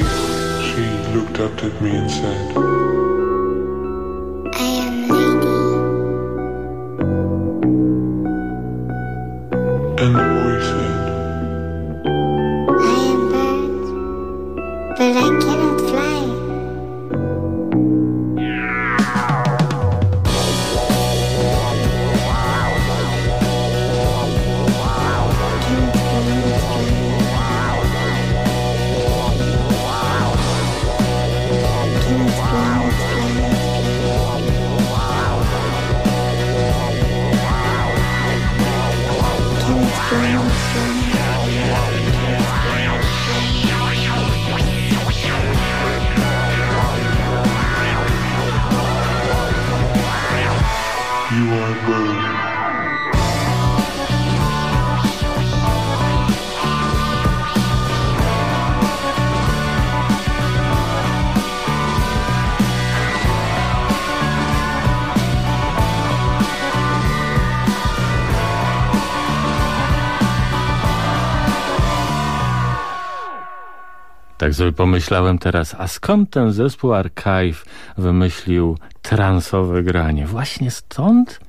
She, looked up at me and said, tak sobie pomyślałem teraz, a skąd ten zespół Archive wymyślił transowe granie? Właśnie stąd?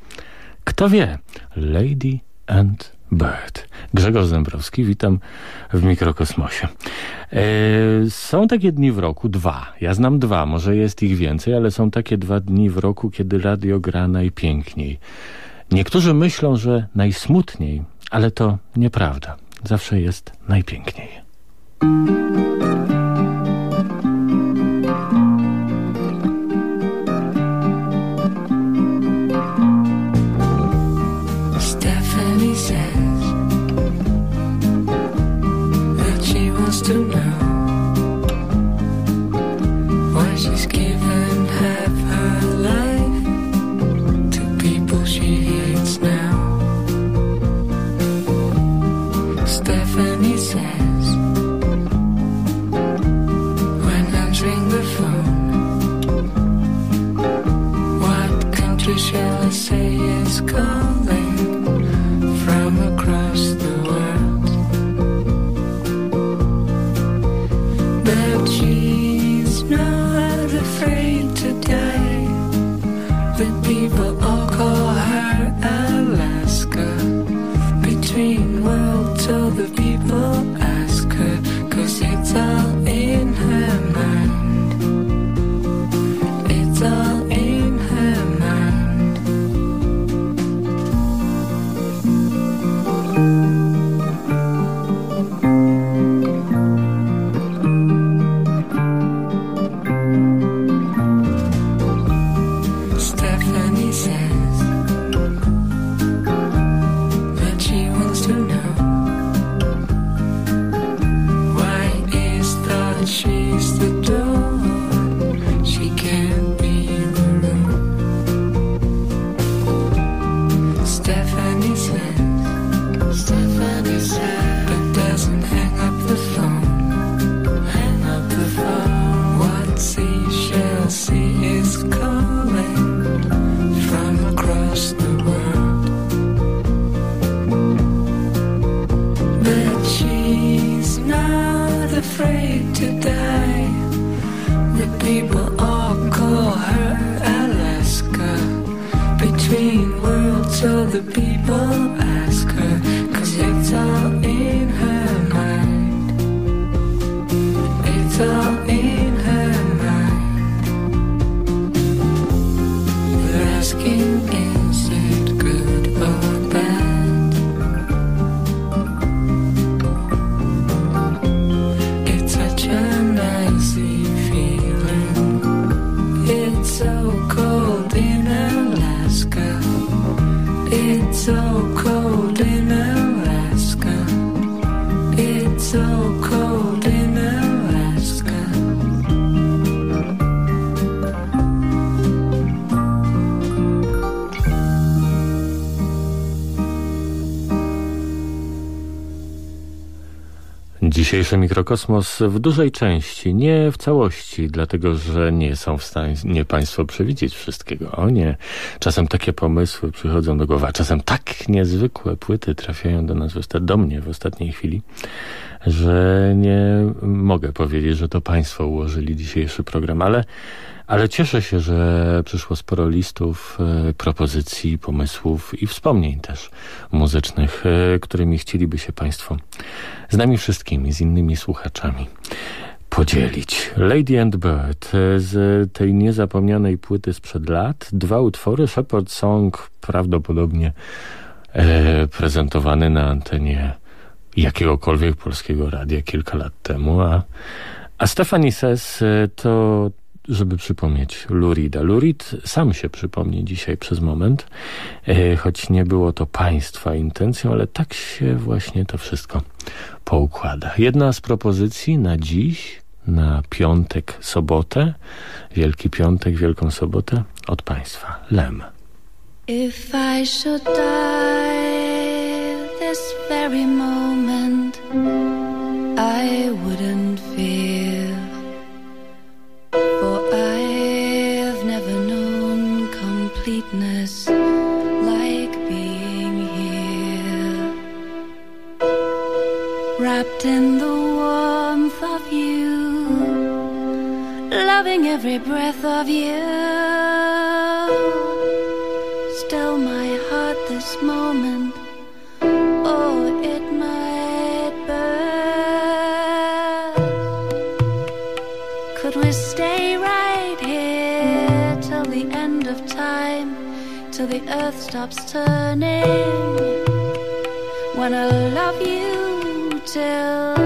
Kto wie? Lady and Bird. Grzegorz Zembrowski, witam w Mikrokosmosie. E, są takie dni w roku, dwa. Ja znam dwa, może jest ich więcej, ale są takie dwa dni w roku, kiedy radio gra najpiękniej. Niektórzy myślą, że najsmutniej, ale to nieprawda. Zawsze jest najpiękniej. Dzisiejszy mikrokosmos w dużej części, nie w całości, dlatego że nie są w stanie Państwo przewidzieć wszystkiego. O nie, czasem takie pomysły przychodzą do głowy, a czasem tak niezwykłe płyty trafiają do nas, do mnie w ostatniej chwili, że nie mogę powiedzieć, że to Państwo ułożyli dzisiejszy program, ale ale cieszę się, że przyszło sporo listów, e, propozycji, pomysłów i wspomnień też muzycznych, e, którymi chcieliby się Państwo z nami wszystkimi, z innymi słuchaczami podzielić. Lady and Bird e, z tej niezapomnianej płyty sprzed lat. Dwa utwory, Shepherd Song prawdopodobnie e, prezentowany na antenie jakiegokolwiek polskiego radia kilka lat temu, a, a Stephanie e, to żeby przypomnieć Lurida. Lurid sam się przypomni dzisiaj przez moment, e, choć nie było to państwa intencją, ale tak się właśnie to wszystko poukłada. Jedna z propozycji na dziś, na piątek, sobotę, Wielki Piątek, Wielką Sobotę od państwa. Lem. If I should die this very moment, I wouldn't fear. In the warmth of you, loving every breath of you. Still, my heart this moment, oh, it might burst. Could we stay right here till the end of time, till the earth stops turning? Till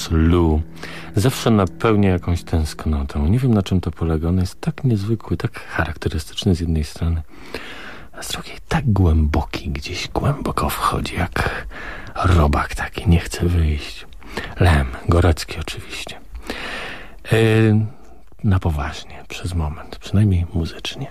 Głos Lu zawsze napełnia jakąś tęsknotą. Nie wiem na czym to polega. On jest tak niezwykły, tak charakterystyczny z jednej strony, a z drugiej tak głęboki, gdzieś głęboko wchodzi, jak robak taki, nie chce wyjść. Lem, Gorecki oczywiście. Yy, na poważnie, przez moment, przynajmniej muzycznie.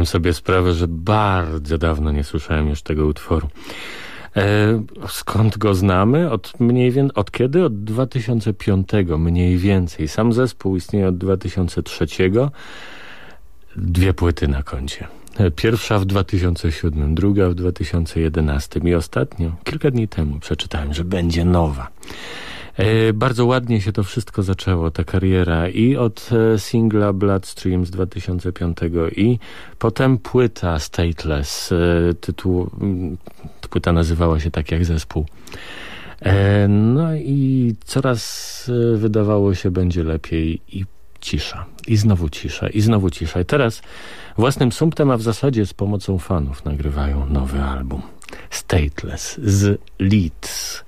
Zdałem sobie sprawę, że bardzo dawno nie słyszałem już tego utworu. E, skąd go znamy? Od mniej więcej, od kiedy? Od 2005 mniej więcej. Sam zespół istnieje od 2003. Dwie płyty na koncie. E, Pierwsza w 2007, druga w 2011 i ostatnio, kilka dni temu przeczytałem, że będzie nowa. E, Bardzo ładnie się to wszystko zaczęło, ta kariera i od e, singla Bloodstream z 2005 i potem płyta Stateless, e, tytuł, płyta nazywała się tak jak zespół. No i coraz wydawało się będzie lepiej i cisza. I znowu cisza, i znowu cisza. I teraz własnym sumptem, a w zasadzie z pomocą fanów nagrywają nowy album. Stateless z Leeds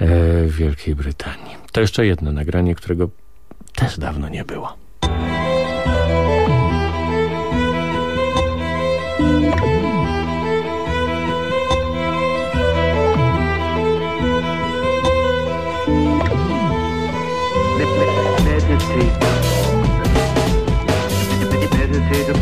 w Wielkiej Brytanii. To jeszcze jedno nagranie, którego też dawno nie było. Meditate. Meditate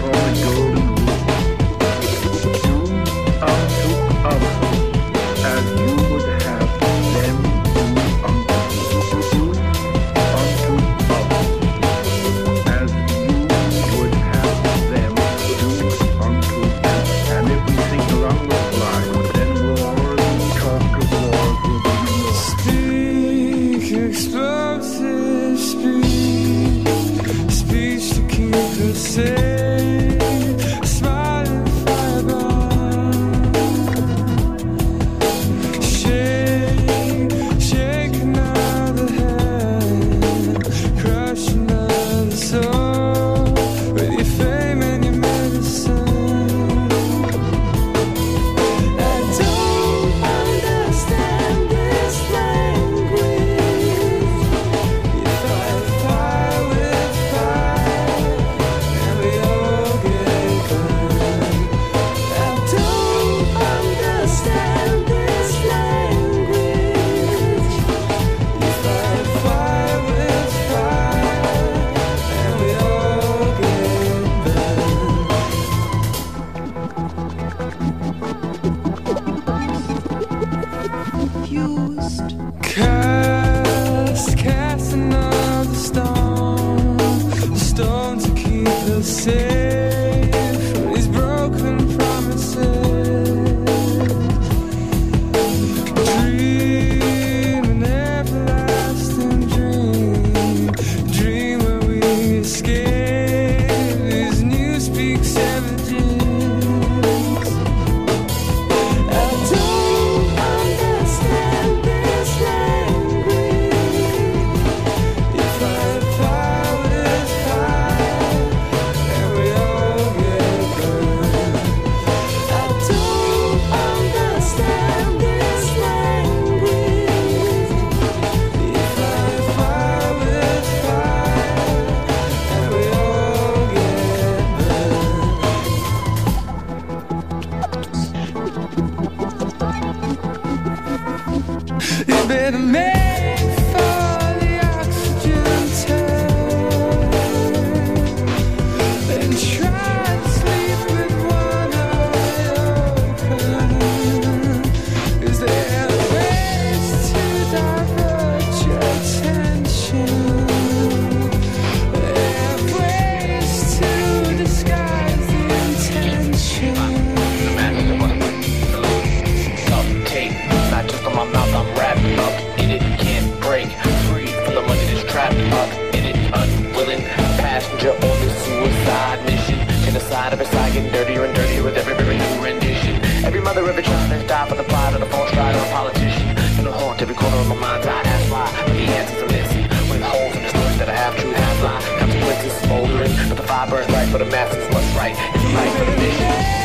the top of the pride of the false stride of a politician. You know, haunt every corner of my mind's eye. That's why but the answers are missing, when the holes in the stories that are half true, half lie, consequences smoldering, but the fire burns bright for the masses. What's right is right for the mission.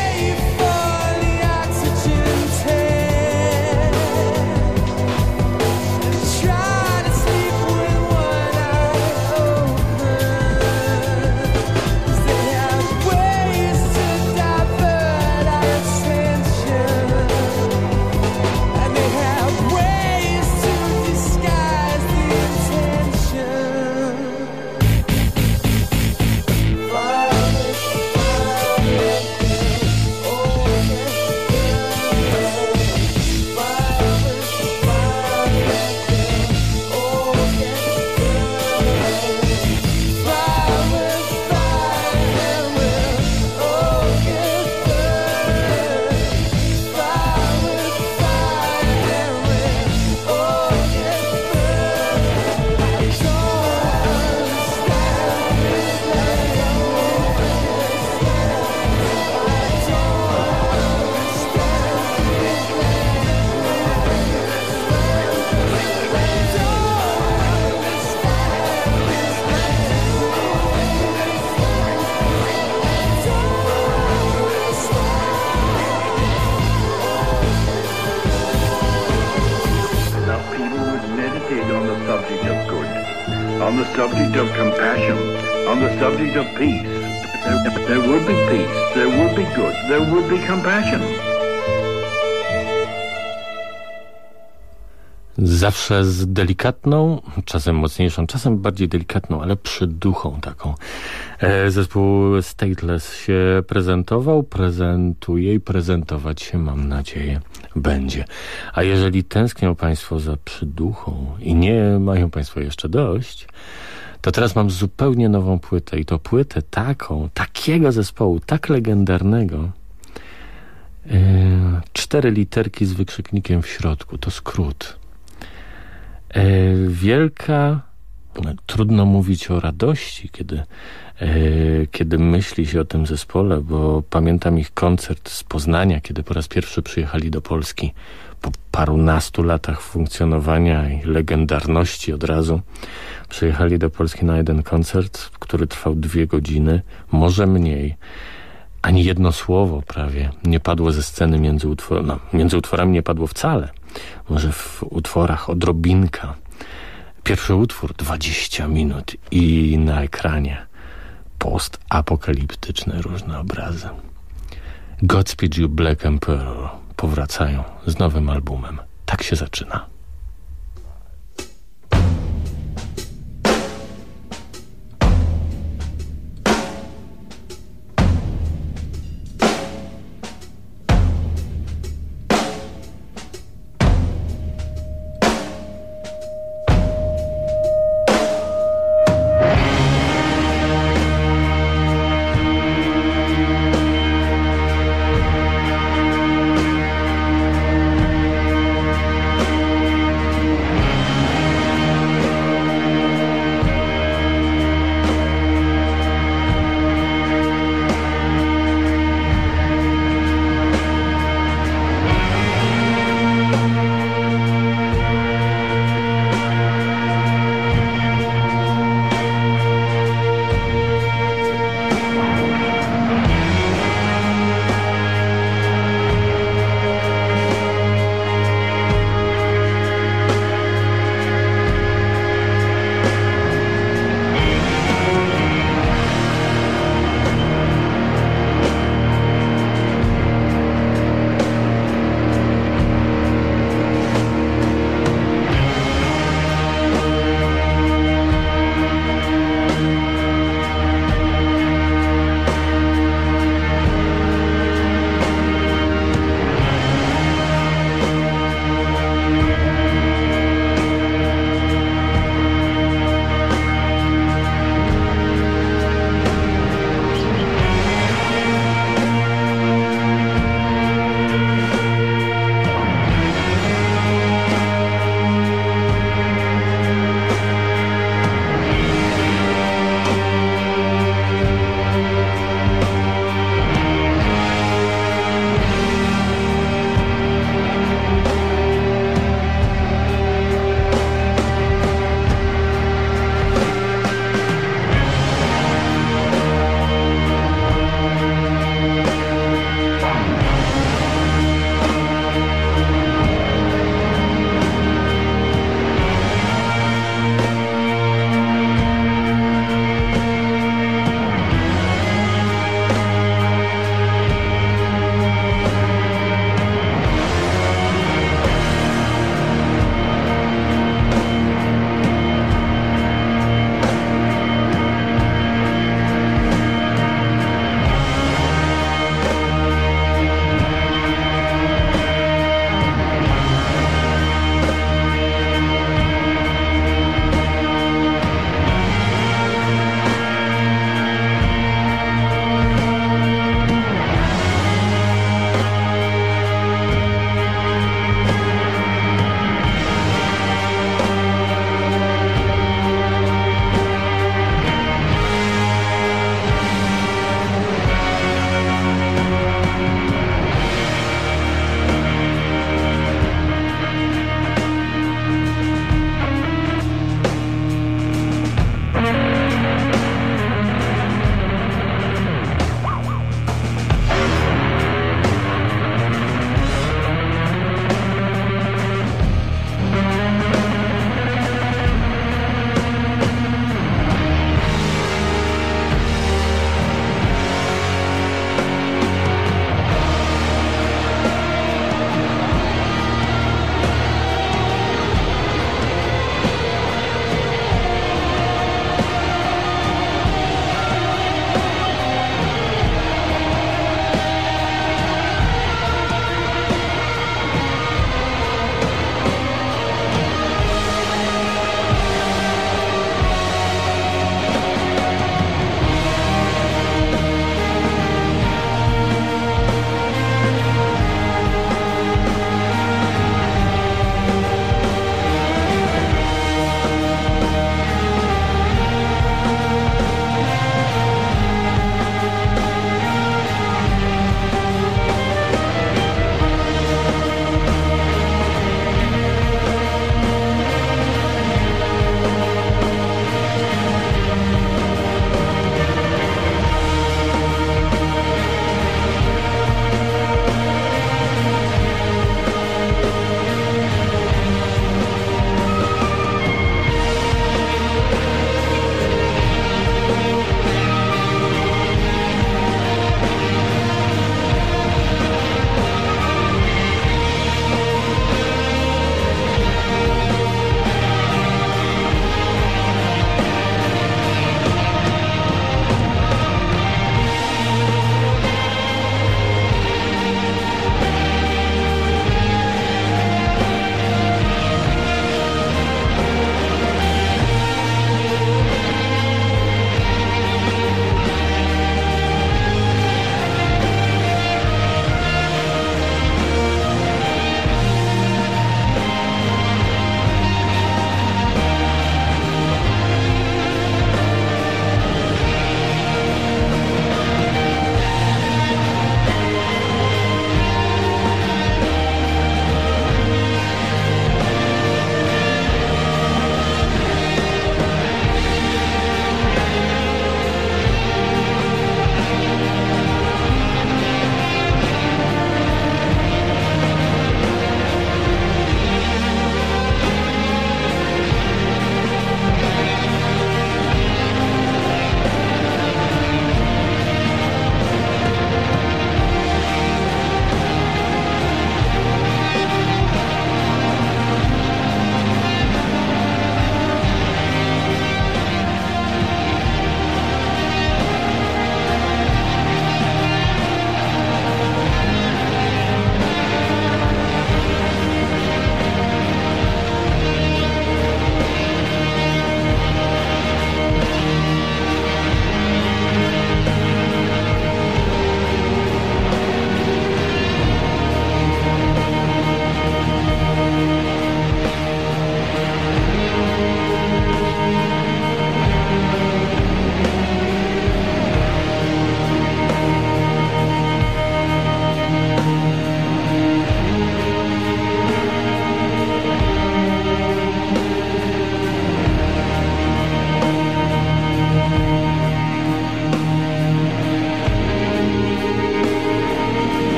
subject of compassion, on the subject of peace, there, there would be peace, there would be good, there would be compassion. Zawsze z delikatną, czasem mocniejszą, czasem bardziej delikatną, ale przyduchą taką. E, zespół Stateless się prezentował, prezentuje i prezentować się, mam nadzieję, będzie. A jeżeli tęsknią Państwo za przyduchą i nie mają Państwo jeszcze dość, to teraz mam zupełnie nową płytę i to płytę taką, takiego zespołu, tak legendarnego. E, cztery literki z wykrzyknikiem w środku, to skrót. E, wielka, trudno mówić o radości, kiedy, e, kiedy myśli się o tym zespole, bo pamiętam ich koncert z Poznania, kiedy po raz pierwszy przyjechali do Polski po parunastu latach funkcjonowania i legendarności od razu. Przyjechali do Polski na jeden koncert, który trwał dwie godziny, może mniej. Ani jedno słowo prawie nie padło ze sceny między, utwor no, między utworami nie padło wcale może w utworach odrobinka. Pierwszy utwór 20 minut i na ekranie postapokaliptyczne różne obrazy. Godspeed You Black Emperor powracają z nowym albumem. Tak się zaczyna.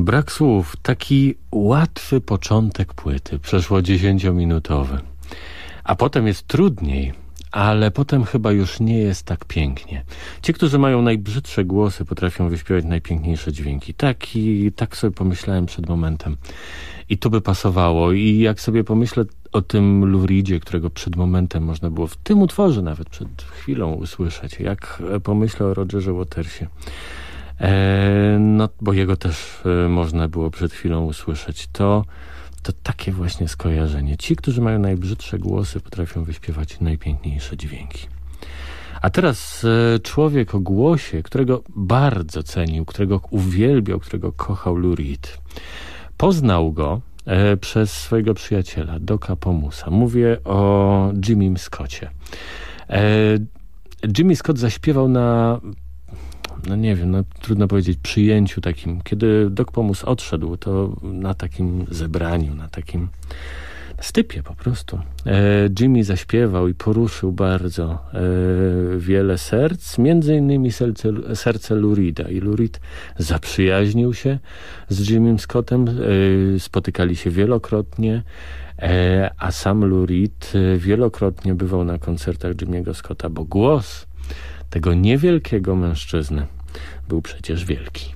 Brak słów. Taki łatwy początek płyty. Przeszło dziesięciominutowy. A potem jest trudniej, ale potem chyba już nie jest tak pięknie. Ci, którzy mają najbrzydsze głosy, potrafią wyśpiewać najpiękniejsze dźwięki. Tak i tak sobie pomyślałem przed momentem. I to by pasowało. I jak sobie pomyślę o tym Luridzie, którego przed momentem można było w tym utworze nawet przed chwilą usłyszeć, jak pomyślę o Rogerze Watersie, no bo jego też e, można było przed chwilą usłyszeć, to to takie właśnie skojarzenie. Ci, którzy mają najbrzydsze głosy, potrafią wyśpiewać najpiękniejsze dźwięki. A teraz e, człowiek o głosie, którego bardzo cenił, którego uwielbiał, którego kochał Lou Reed. Poznał go e, przez swojego przyjaciela, Doka Pomusa. Mówię o Jimmy Scottie. E, Jimmy Scott zaśpiewał na no nie wiem, no trudno powiedzieć, przyjęciu takim. Kiedy Doc Pomus odszedł, to na takim zebraniu, na takim stypie po prostu. E, Jimmy zaśpiewał i poruszył bardzo e, wiele serc, między innymi serce, serce Lurida. I Lurid zaprzyjaźnił się z Jimmym Scottem, e, spotykali się wielokrotnie, a sam Lurid wielokrotnie bywał na koncertach Jimmy'ego Scotta, bo głos tego niewielkiego mężczyzny był przecież wielki.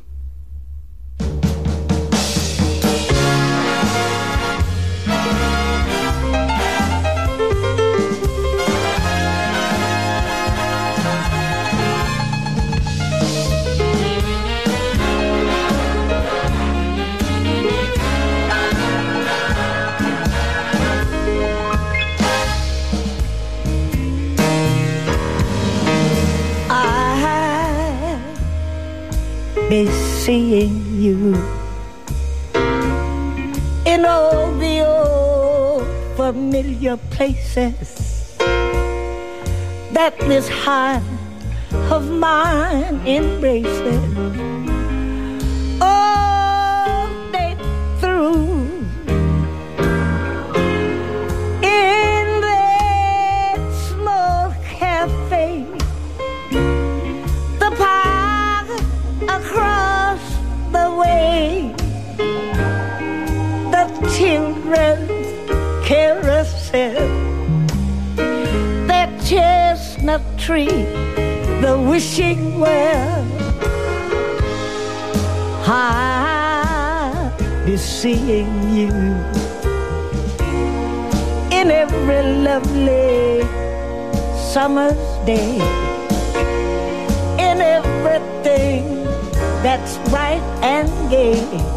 Seeing you in all the old familiar places. That this heart of mine embraces tree, the wishing well. I'll be seeing you in every lovely summer's day, in everything that's bright and gay.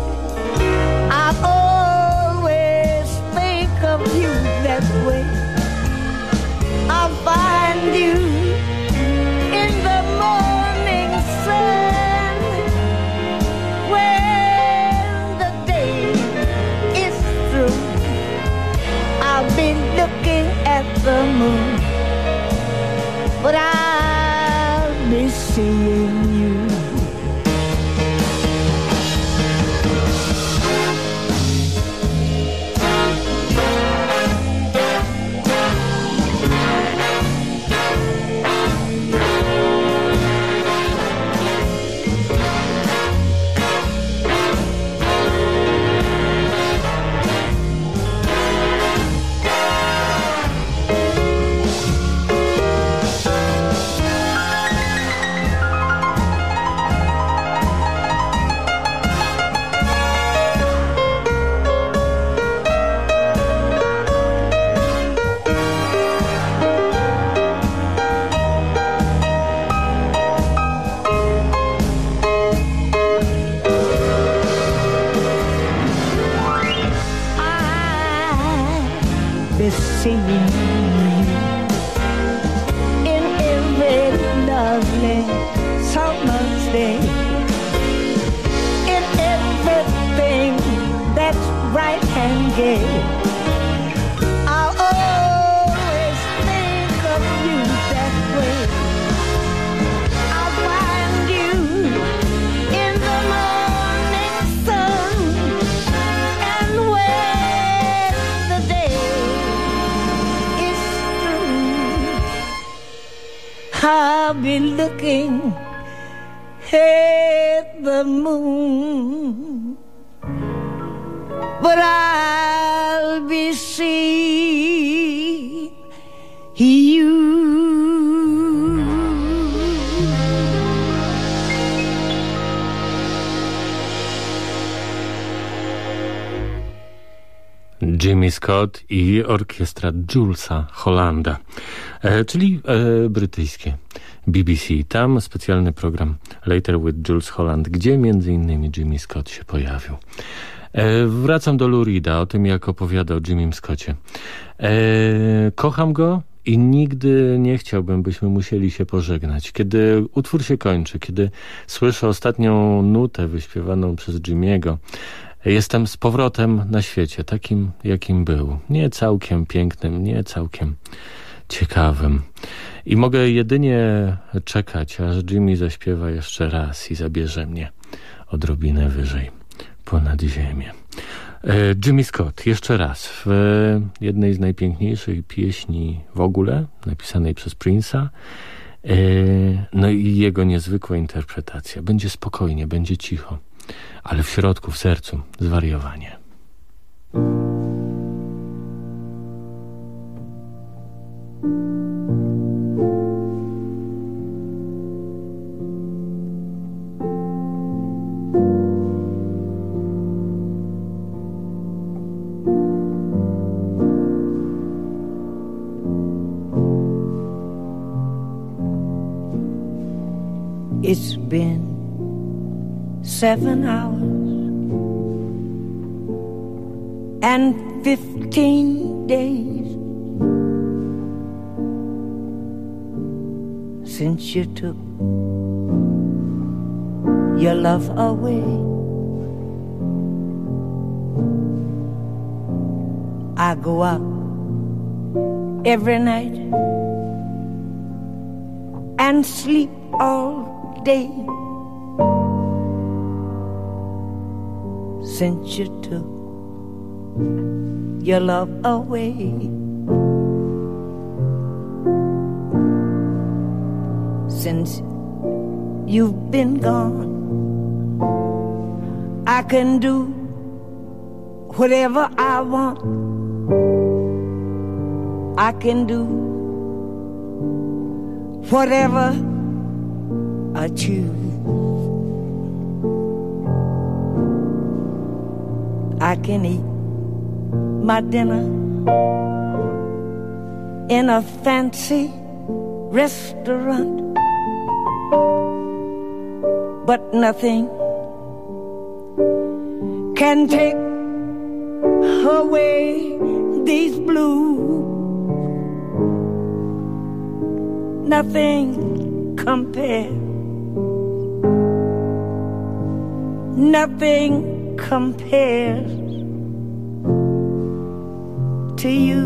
You. Jimmy Scott i orkiestra Julesa Hollanda, e, czyli e, brytyjskie BBC. Tam specjalny program Later with Jules Holland, gdzie między innymi Jimmy Scott się pojawił. E, wracam do Lurida, o tym jak opowiada o Jimmym Scotcie. E, kocham go i nigdy nie chciałbym, byśmy musieli się pożegnać. Kiedy utwór się kończy, kiedy słyszę ostatnią nutę wyśpiewaną przez Jimmy'ego, Jestem z powrotem na świecie, takim jakim był. Nie całkiem pięknym, nie całkiem ciekawym. I mogę jedynie czekać, aż Jimmy zaśpiewa jeszcze raz i zabierze mnie odrobinę wyżej, ponad ziemię. E, Jimmy Scott, jeszcze raz, w jednej z najpiękniejszych pieśni w ogóle, napisanej przez Prince'a, e, no i jego niezwykła interpretacja. Będzie spokojnie, będzie cicho ale w środku, w sercu zwariowanie. Seven hours and fifteen days since you took your love away. I go out every night and sleep all day since you took your love away. Since you've been gone, I can do whatever I want. I can do whatever I choose. I can eat my dinner in a fancy restaurant, but nothing can take away these blues. Nothing compares. Nothing compares to you.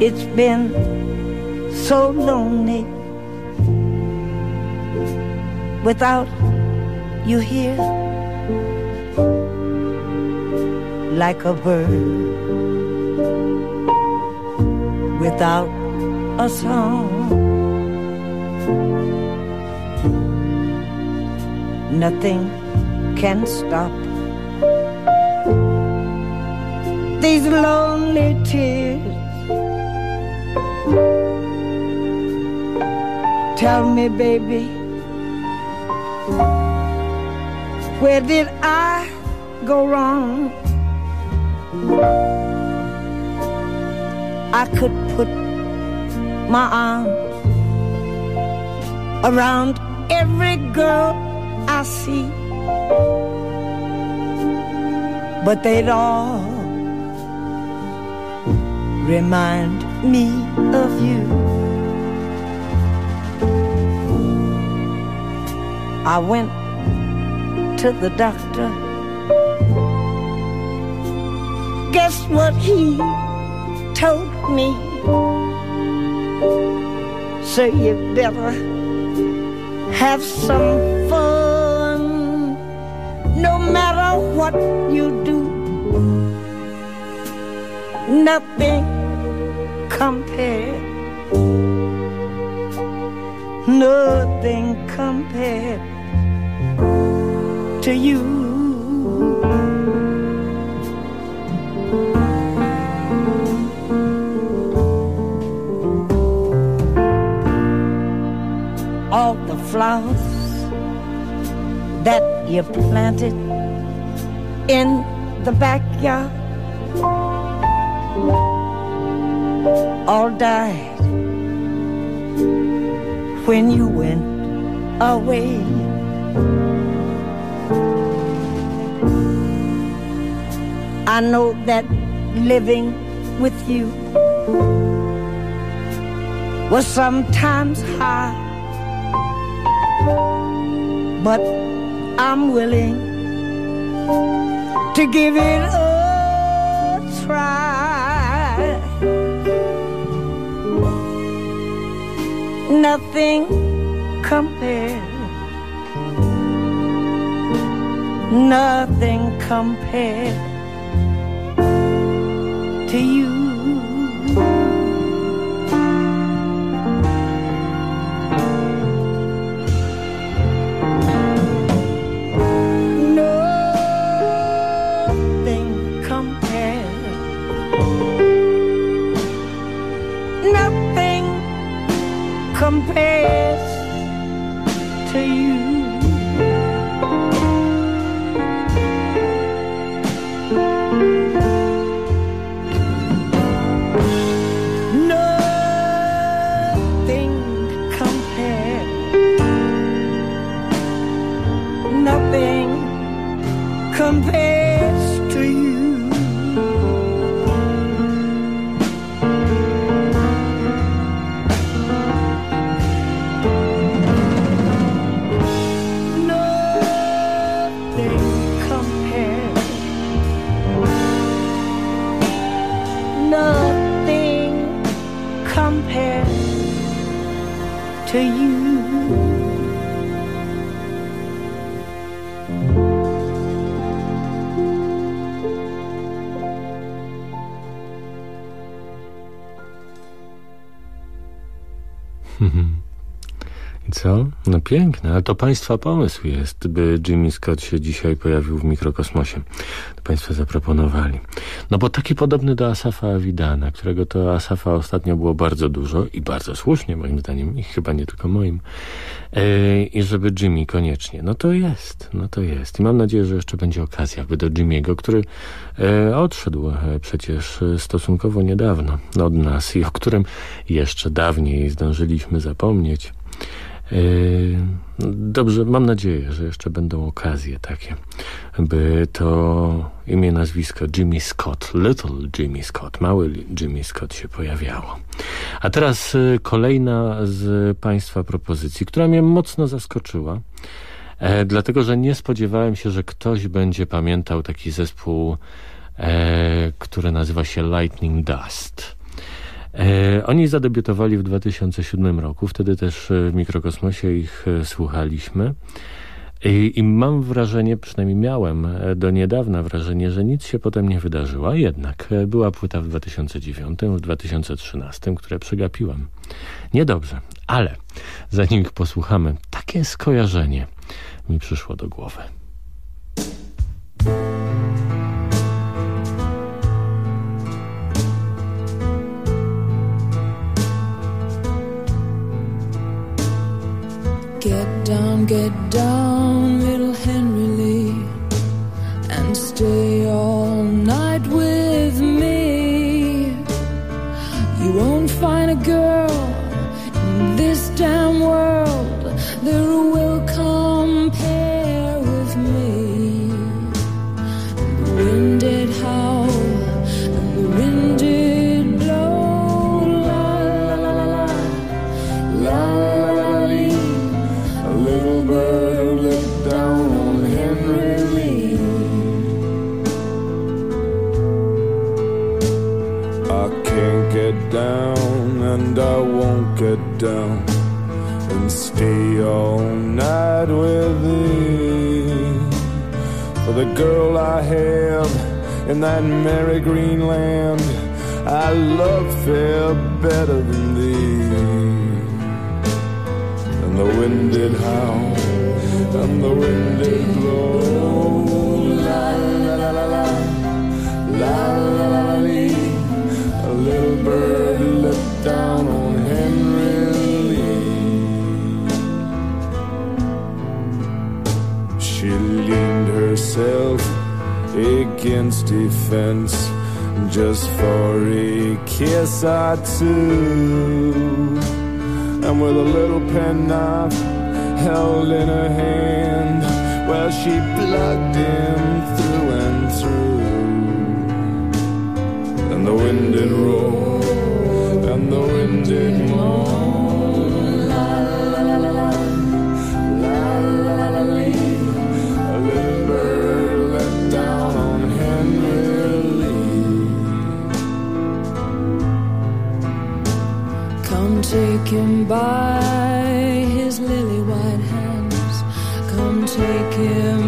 It's been so lonely without you here, like a bird without a song. Nothing can stop these lonely tears. Tell me, baby, where did I go wrong? I could put my arm around every girl I see, but they'd all remind me of you. I went to the doctor. Guess what he told me? So you better have some fun no matter what you do. nothing compared, nothing compared to you. Flowers that you planted in the backyard all died when you went away. I know that living with you was sometimes hard, but I'm willing to give it a try. Nothing compared, nothing compared to you. Piękne, ale to państwa pomysł jest, by Jimmy Scott się dzisiaj pojawił w mikrokosmosie. To państwo zaproponowali. No bo taki podobny do Asafa Awidana, którego to Asafa ostatnio było bardzo dużo i bardzo słusznie moim zdaniem i chyba nie tylko moim. E, I żeby Jimmy koniecznie. No to jest, no to jest. I mam nadzieję, że jeszcze będzie okazja, by do Jimmy'ego, który e, odszedł e, przecież stosunkowo niedawno od nas i o którym jeszcze dawniej zdążyliśmy zapomnieć. Yy, Dobrze, mam nadzieję, że jeszcze będą okazje takie, by to imię, nazwisko Jimmy Scott, Little Jimmy Scott, mały Jimmy Scott się pojawiało. A teraz y, kolejna z Państwa propozycji, która mnie mocno zaskoczyła, e, dlatego że nie spodziewałem się, że ktoś będzie pamiętał taki zespół, e, który nazywa się Lightning Dust. E, oni zadebiutowali w 2007 roku, wtedy też e, w Mikrokosmosie ich e, słuchaliśmy. I, I mam wrażenie, przynajmniej miałem do niedawna wrażenie, że nic się potem nie wydarzyło. Jednak była płyta w 2009, w 2013, które przegapiłem. Niedobrze, ale zanim ich posłuchamy, takie skojarzenie mi przyszło do głowy. Get down, get down, little Henry Lee, and stay all night with me. You won't find a girl in this damn world that will yes I do And with a little penknife held in her hand Well she plugged him through and through. And the wind did roar And the wind did moan. him by his lily white hands. Come take him.